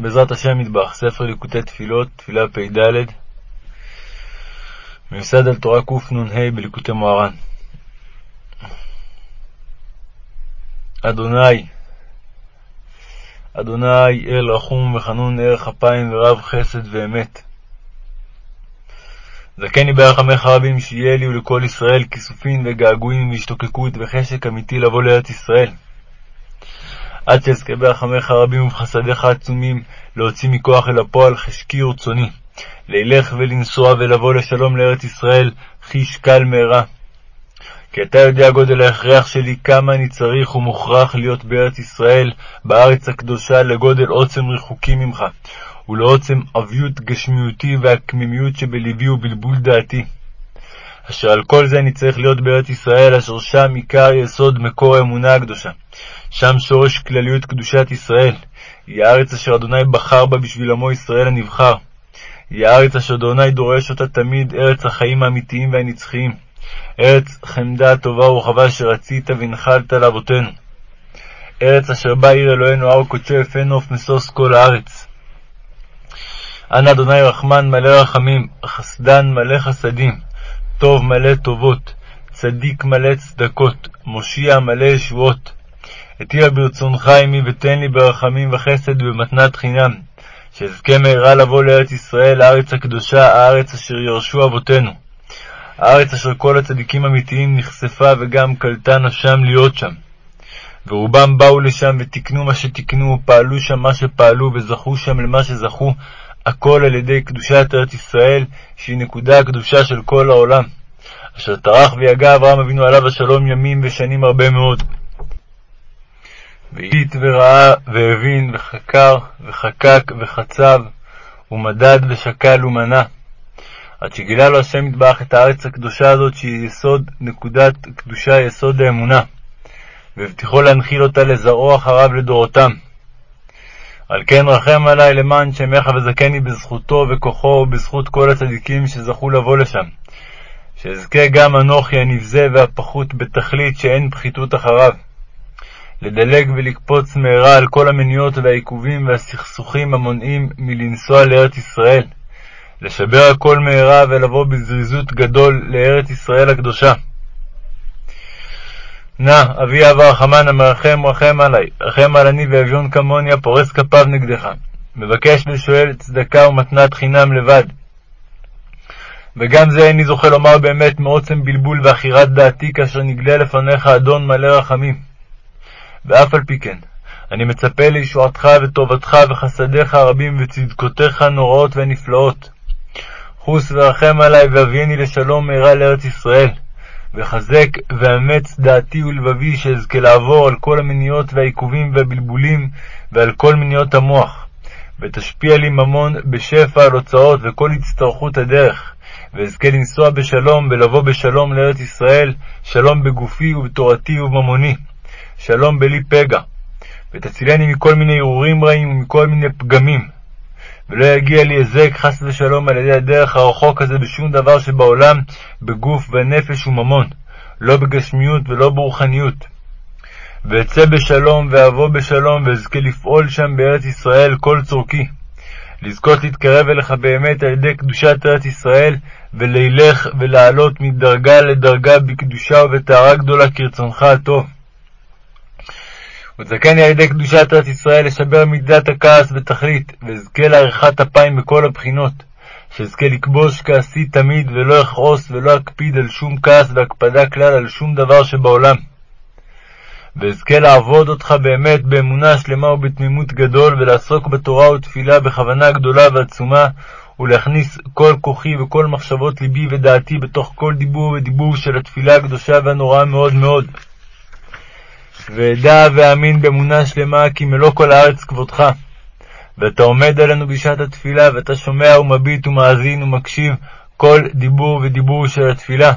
בעזרת השם מטבח, ספר ליקוטי תפילות, תפילה פ"ד, מיוסד על תורה קנ"ה בליקוטי מוהר"ן. אדוני, אדוני, אל רחום וחנון, ערך אפיים ורב חסד ואמת. זכני ברחמך רבים שיהיה לי ולכל ישראל כיסופים וגעגועים והשתוקקות וחשק אמיתי לבוא לארץ ישראל. עד שאזכה ברחמך הרבים ובחסדיך העצומים להוציא מכוח אל הפועל חשקי ורצוני, לילך ולנסוע ולבוא לשלום לארץ ישראל, חיש קל מהרה. כי אתה יודע גודל ההכרח שלי, כמה אני צריך ומוכרח להיות בארץ ישראל, בארץ הקדושה, לגודל עוצם ריחוקי ממך, ולעוצם עביות גשמיותי והקמימיות שבלבי ובלבול דעתי. אשר על כל זה אני צריך להיות בארץ ישראל, אשר שם עיקר יסוד מקור האמונה הקדושה. שם שורש כלליות קדושת ישראל. היא הארץ אשר אדוני בחר בה בשביל עמו ישראל הנבחר. היא הארץ אשר אדוני דורש אותה תמיד, ארץ החיים האמיתיים והנצחיים. ארץ חמדה טובה ורחבה שרצית והנחלת לאבותינו. ארץ אשר בה עיר אלוהינו הר קודשו יפה נוף משוש כל הארץ. אנא אדוני רחמן מלא רחמים, חסדן מלא חסדים, טוב מלא טובות, צדיק מלא צדקות, מושיע מלא ישועות. היטיבה ברצונך עמי ותן לי ברחמים וחסד ובמתנת חינם, שאזכה מהרה לבוא לארץ ישראל, הארץ הקדושה, הארץ אשר ירשו אבותינו. הארץ אשר כל הצדיקים האמיתיים נחשפה וגם קלטה נפשם להיות שם. ורובם באו לשם ותיקנו מה שתיקנו, ופעלו שם מה שפעלו, וזכו שם למה שזכו, הכל על ידי קדושת ארץ ישראל, שהיא נקודה הקדושה של כל העולם, אשר טרח ויגע אברהם אבינו עליו השלום ימים ושנים הרבה מאוד. והביט וראה והבין וחקר וחקק וחצב, ומדד ושקל ומנה, עד שגילה לו השם יתברך את הארץ הקדושה הזאת, שהיא יסוד נקודת קדושה, יסוד האמונה, והבטיחו להנחיל אותה לזרעו אחריו לדורותם. על כן רחם עלי למען שמך וזכני בזכותו וכוחו ובזכות כל הצדיקים שזכו לבוא לשם. שאזכה גם אנוכי הנבזה והפחות בתכלית שאין פחיתות אחריו. לדלג ולקפוץ מהרה על כל המניעות והעיכובים והסכסוכים המונעים מלנסוע לארץ ישראל. לשבר הכל מהרה ולבוא בזריזות גדול לארץ ישראל הקדושה. נא, אבי אב הרחמן המרחם רחם עלי, רחם על אני ואביון כמוני הפורס כפיו נגדך, מבקש ושואל צדקה ומתנת חינם לבד. וגם זה איני זוכה לומר באמת מעוצם בלבול ועכירת דעתי, כאשר נגלה לפניך אדון מלא רחמים. ואף על פי כן, אני מצפה לישועתך וטובתך וחסדיך הרבים וצדקותיך הנוראות והנפלאות. חוס ורחם עלי והביאני לשלום מהרה לארץ ישראל. וחזק ואמץ דעתי ולבבי, שאזכה לעבור על כל המניעות והעיכובים והבלבולים ועל כל מניעות המוח, ותשפיע לי ממון בשפע על הוצאות וכל הצטרכות הדרך, ואזכה לנסוע בשלום ולבוא בשלום לארץ ישראל, שלום בגופי ובתורתי ובממוני, שלום בלי פגע, ותצילני מכל מיני הרהורים רעים ומכל מיני פגמים, ולא יגיע לי היזק חס ושלום על ידי הדרך הרחוק הזה בשום דבר שבעולם, בגוף, בנפש וממון, לא בגשמיות ולא ברוחניות. ואצא בשלום ואבוא בשלום, ואזכה לפעול שם בארץ ישראל כל צורכי. לזכות להתקרב אליך באמת על ידי קדושת ארץ ישראל, ולילך ולעלות מדרגה לדרגה בקדושה ובטהרה גדולה כרצונך הטוב. ותזכני על ידי קדושת ארץ ישראל לשבר מידת הכעס בתכלית, ואזכה לעריכת אפיים בכל הבחינות, שאזכה לכבוש כעסי תמיד, ולא אכעוס ולא אקפיד על שום כעס והקפדה כלל על שום דבר שבעולם. ואזכה לעבוד אותך באמת באמונה שלמה ובתמימות גדול, ולעסוק בתורה ותפילה בכוונה גדולה ועצומה, ולהכניס כל כוחי וכל מחשבות ליבי ודעתי בתוך כל דיבור ודיבור של התפילה הקדושה והנוראה מאוד מאוד. ואדע ואאמין באמונה שלמה כי מלוא כל הארץ כבודך. ואתה עומד עלינו בשעת התפילה, ואתה שומע ומביט ומאזין ומקשיב כל דיבור ודיבור של התפילה.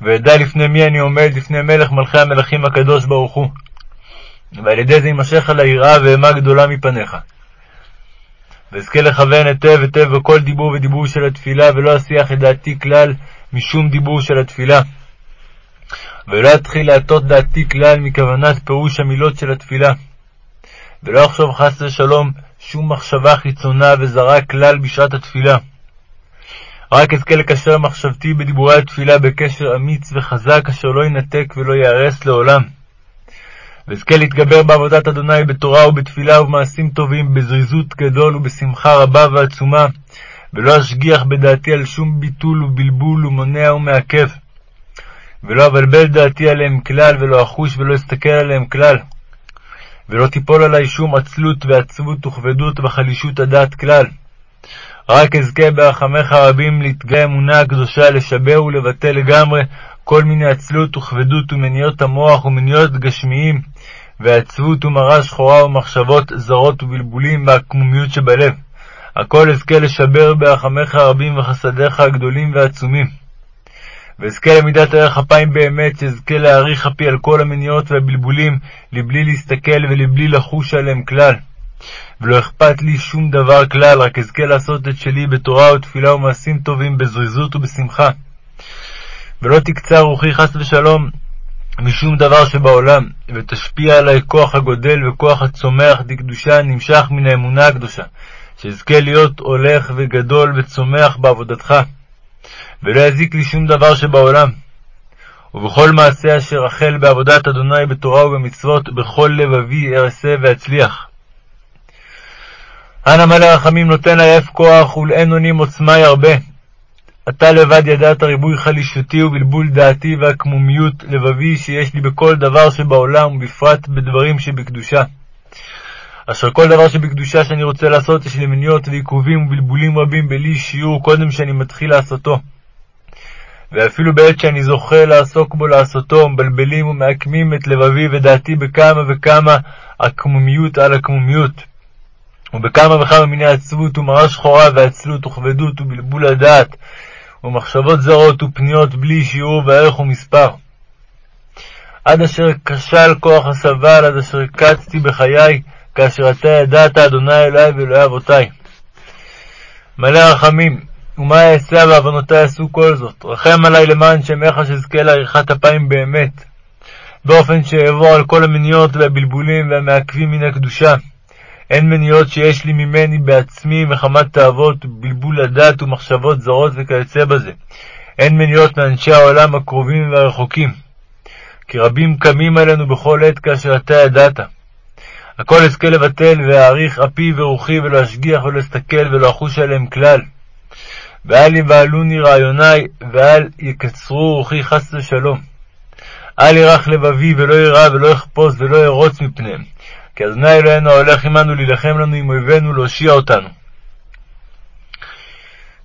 ואדע לפני מי אני עומד, לפני מלך מלכי המלכים הקדוש ברוך הוא. ועל ידי זה יימשך על היראה ואימה גדולה מפניך. ואזכה לכוון היטב היטב בכל דיבור ודיבור של התפילה, ולא אסיח את דעתי כלל משום דיבור של התפילה. ולא אתחיל להטות דעתי כלל מכוונת פירוש המילות של התפילה. ולא יחשוב חס ושלום שום מחשבה חיצונה וזרה כלל בשעת התפילה. רק אזכה לקשר מחשבתי בדיבורי התפילה בקשר אמיץ וחזק, אשר לא ינתק ולא ייהרס לעולם. ואזכה להתגבר בעבודת אדוני בתורה ובתפילה ובמעשים טובים, בזריזות גדול ובשמחה רבה ועצומה, ולא אשגיח בדעתי על שום ביטול ובלבול ומונע ומעכב. ולא אבלבל דעתי עליהם כלל, ולא אחוש ולא אסתכל עליהם כלל. ולא תיפול עלי שום עצלות ועצבות וכבדות וחלישות הדעת כלל. רק אזכה ברחמך הרבים להתגלה אמונה הקדושה, לשבר ולבטל לגמרי כל מיני עצלות וכבדות ומניעות המוח ומניעות גשמיים, ועצבות ומרה שחורה ומחשבות זרות ובלבולים והקמומיות שבלב. הכל אזכה לשבר ברחמך הרבים וחסדיך הגדולים והעצומים. ואזכה למידת ערך אפיים באמת, שאזכה להעריך אפי על כל המניעות והבלבולים, לבלי להסתכל ולבלי לחוש עליהם כלל. ולא אכפת לי שום דבר כלל, רק אזכה לעשות את שלי בתורה ותפילה ומעשים טובים, בזריזות ובשמחה. ולא תקצר רוחי חס ושלום משום דבר שבעולם, ותשפיע עלי כוח הגודל וכוח הצומח דקדושה הנמשך מן האמונה הקדושה, שאזכה להיות הולך וגדול וצומח בעבודתך, ולא יזיק לי שום דבר שבעולם. ובכל מעשה אשר החל בעבודת אדוני בתורה ובמצוות, בכל לבבי אעשה ואצליח. אנא מלא רחמים נותן עייף כוח ולאין אונים עוצמה ירבה. אתה לבד ידעת ריבוי חלישותי ובלבול דעתי והקמומיות לבבי שיש לי בכל דבר שבעולם, ובפרט בדברים שבקדושה. אשר כל דבר שבקדושה שאני רוצה לעשות, יש לי מניעות ועיכובים ובלבולים רבים בלי שיעור קודם שאני מתחיל לעשותו. ואפילו בעת שאני זוכה לעסוק בו לעשותו, מבלבלים ומעקמים את לבבי ודעתי בכמה וכמה עקמומיות על עקמומיות. ובכמה וכמה מיני עצבות ומרה שחורה ועצלות וכבדות ובלבול הדעת, ומחשבות זרות ופניות בלי שיעור וערך ומספר. עד אשר כשל כוח הסבל, עד אשר קצתי בחיי, כאשר אתה ידעת, אדוני אלוהי ואלוהי אבותי. מלא רחמים, ומה אעשה ועוונותי עשו כל זאת? רחם עלי למען שמך שאזכה לעריכת אפיים באמת, באופן שאעבור על כל המניות והבלבולים והמעכבים מן הקדושה. הן מניעות שיש לי ממני בעצמי מחמת תאוות, בלבול הדת ומחשבות זרות וכיוצא בזה. הן מניעות מאנשי העולם הקרובים והרחוקים. כי רבים קמים עלינו בכל עת כאשר אתה ידעת. הכל אזכה לבטל ואעריך אפי ורוחי ולא אשגיח ולא אסתכל ולא אחוש עליהם כלל. ואל יבהלוני רעיוני ואל יקצרו רוחי חס ושלום. אל ירח לבבי ולא ירא ולא יחפוש ולא ירוץ מפניהם. כי אדוני אלוהינו ההולך עמנו להילחם לנו עם אויבינו להושיע אותנו.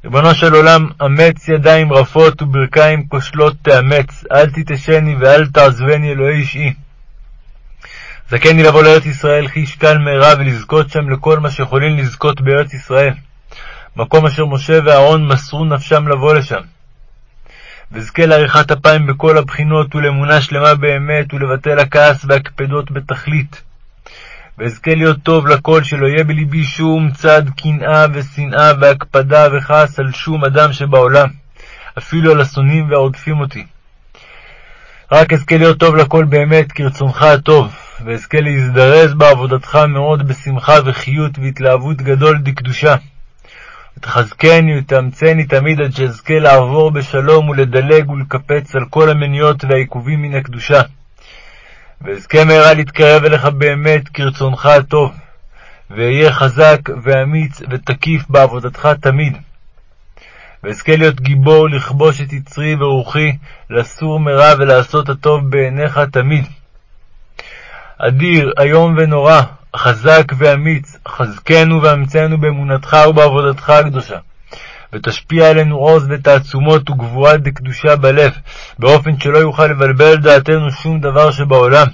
ריבונו של עולם, אמץ ידיים רפות וברכיים כושלות תאמץ, אל תתשני ואל תעזבני אלוהי אישי. זכני לבוא לארץ ישראל חיש קל מהרה ולזכות שם לכל מה שיכולים לזכות בארץ ישראל, מקום אשר משה ואהרון מסרו נפשם לבוא לשם. וזכה לעריכת אפיים בכל הבחינות ולאמונה שלמה באמת ולבטל הכעס והקפדות בתכלית. ואזכה להיות טוב לכל, שלא יהיה בלבי שום צד קנאה ושנאה והקפדה וכעס על שום אדם שבעולם, אפילו על השונאים והרודפים אותי. רק אזכה להיות טוב לכל באמת, כרצונך הטוב, ואזכה להזדרז בעבודתך מאוד בשמחה וחיות והתלהבות גדול דקדושה. ותחזקני ותאמצני תמיד עד שאזכה לעבור בשלום ולדלג ולקפץ על כל המניות והעיכובים מן הקדושה. ואזכה מהרה להתקרב אליך באמת כרצונך הטוב, ואהיה חזק ואמיץ ותקיף בעבודתך תמיד. ואזכה להיות גיבור לכבוש את יצרי ורוחי, לסור מרע ולעשות הטוב בעיניך תמיד. אדיר, איום ונורא, חזק ואמיץ, חזקנו ואמצנו באמונתך ובעבודתך הקדושה. ותשפיע עלינו עוז ותעצומות וגבורה דקדושה בלב, באופן שלא יוכל לבלבל דעתנו שום דבר שבעולם.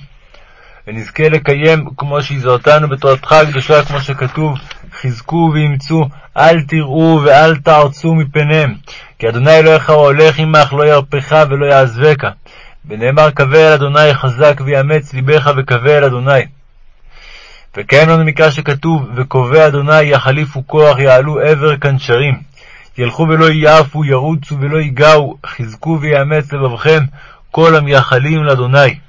ונזכה לקיים כמו שהזהרתנו בתורתך הקדושה, כמו שכתוב, חזקו ואמצו, אל תראו ואל תערצו מפניהם, כי אדוני אלוהיך הוא הולך עמך, לא ירפך ולא יעזבך. ונאמר, קווה אל אדוני חזק ויאמץ ליבך וקווה אל אדוני. וכן לנו מקרא שכתוב, וקובע אדוני יחליפו כוח, יעלו עבר כנשרים. ילכו ולא יעפו, ירוצו ולא ייגעו, חזקו ויאמץ לבבכם, כל המייחלים לאדוני.